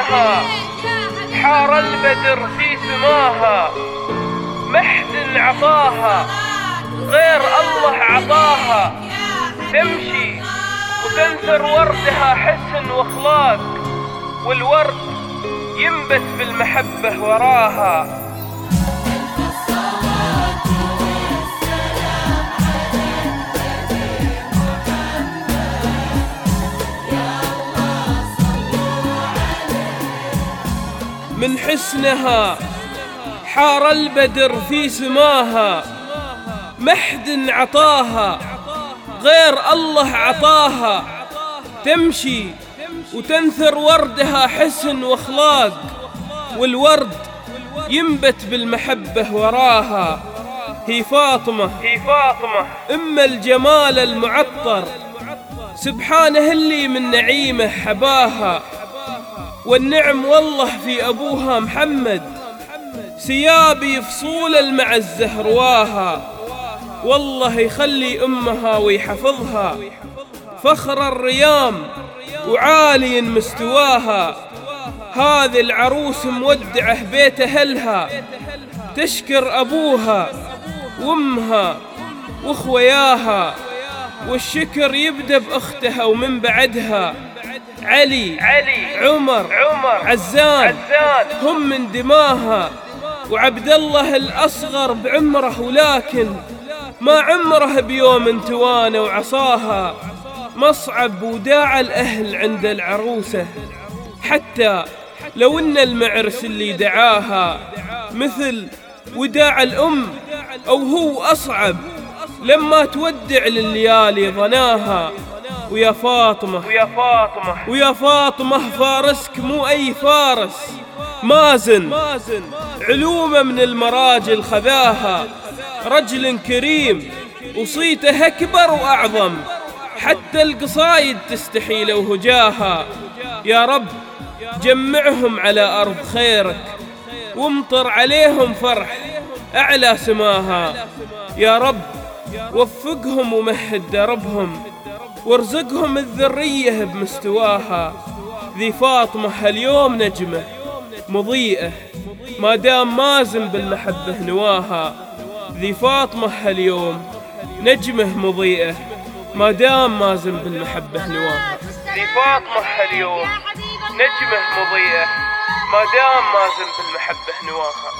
سماها حار البدر في سماها محد عطاها غير الله عطاها تمشي وتنثر وردها حسن واخلاق والورد ينبت بالمحبة وراها. من حسنها حار البدر في سماها محد عطاها غير الله عطاها. تمشي وتنثر وردها حسن واخلاق والورد ينبت بالمحبة وراها. هي فاطمة هي فاطمة. أم الجمال المعطر سبحانه اللي من نعيمه حباها. والنعم والله في أبوها محمد. سيابي فصول المعزة رواها. والله يخلي أمها ويحفظها. فخر الريام وعالي مستواها. هذه العروس مودعة بيت أهلها. تشكر أبوها وأمها وأخوياها. والشكر يبدأ بأختها ومن بعدها. علي علي عمر عمر عزان عزان. هم من دماها. وعبد الله الأصغر بعمره ولكن ما عمره بيوم توانى وعصاها. مصعب وداع الأهل عند العروسة. حتى لو إن المعرس اللي دعاها مثل وداع الأم أو هو أصعب لما تودع لليالي ظناها. ويا فاطمة. ويا فاطمة. ويا فاطمة فارسك مو أي فارس. مازن. علومة من المراجل خذاها. رجل كريم. وصيته أكبر وأعظم. حتى القصايد تستحي لو هجاها. يا رب جمعهم على أرض خيرك. وامطر عليهم فرح أعلى سماها. يا رب وفقهم ومهد دربهم وارزقهم الذرية بمستواها. ذي فاطمة اليوم نجمة مضيئة. ما دام مازن بالمحبة نواها. ذي فاطمة اليوم نجمة مضيئة. ما دام مازن بالمحبة نواها. ذي فاطمة اليوم نجمة مضيئة. ما دام مازن بالمحبة نواها.